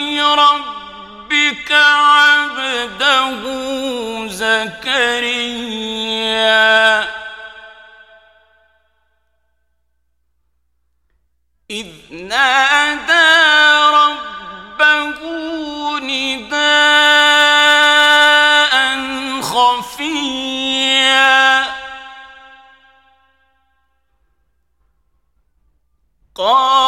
ربك عبده زكريا. إذ نادى ربه نداء خفيا. قال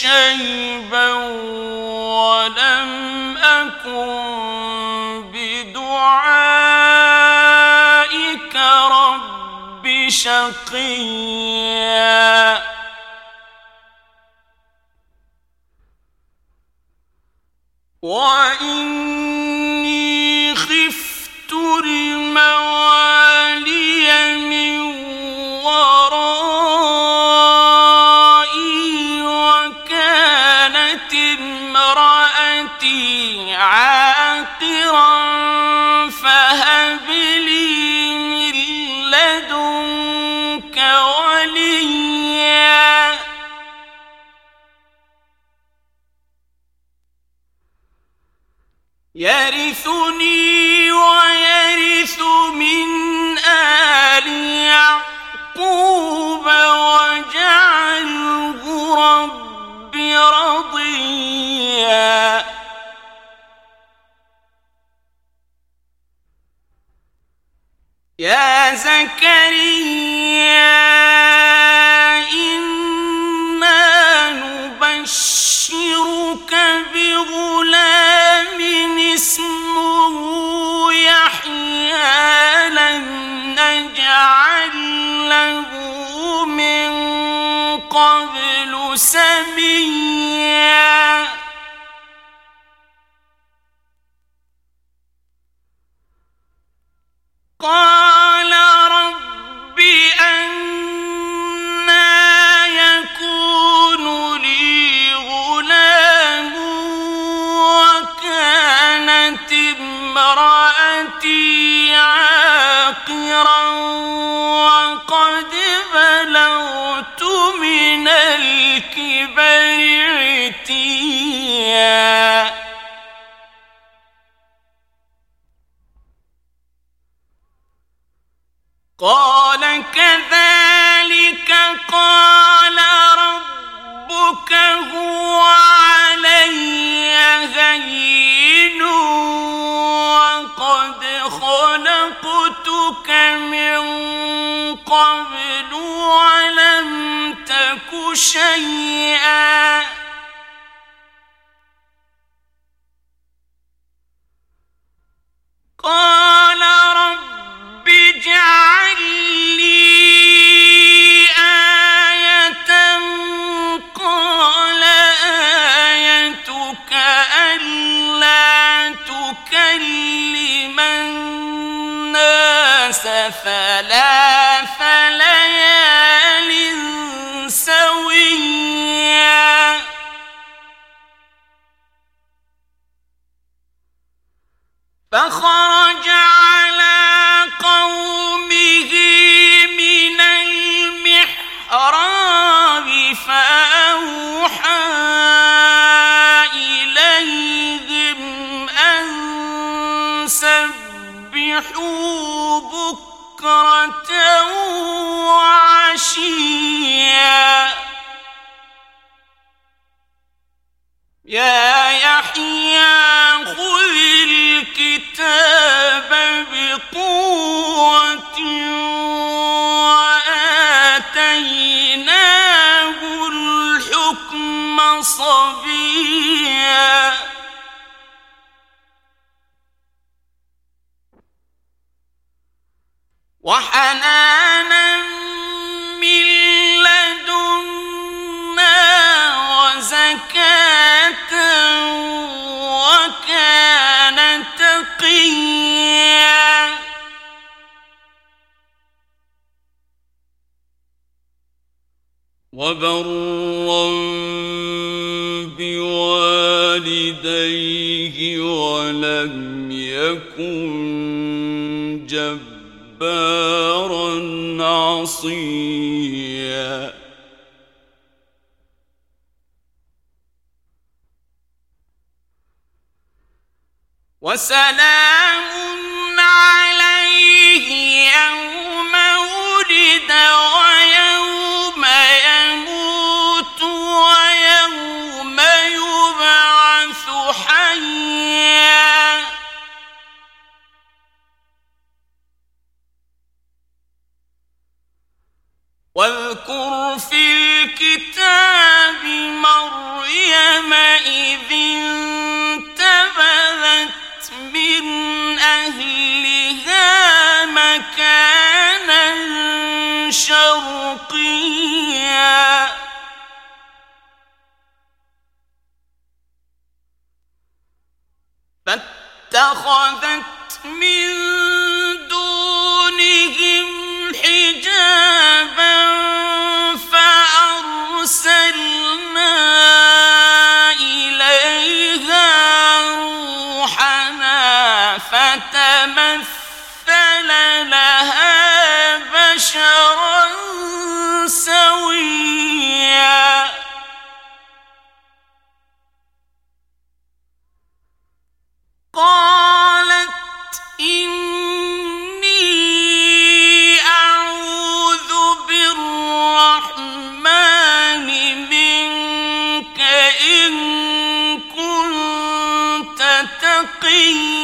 شيبا ولم أكن بدعائك رب شقيا. وإن امرأتي عاقرا فهب لي من لدنك وليا. يرثني ويرث من آل يعقوب رب رضيا. يا زكريا إنا نبشرك بغلام اسمه يحيى لن نجعل له من قبل سميا قال كذلك قال ربك هو شيئا. قال رب اجعل لي آية قال آيتك ألا تكلم الناس ثلاث بكرة وعشيا. يا يحيى الكتاب بقوة وسلام إن كنت تقيا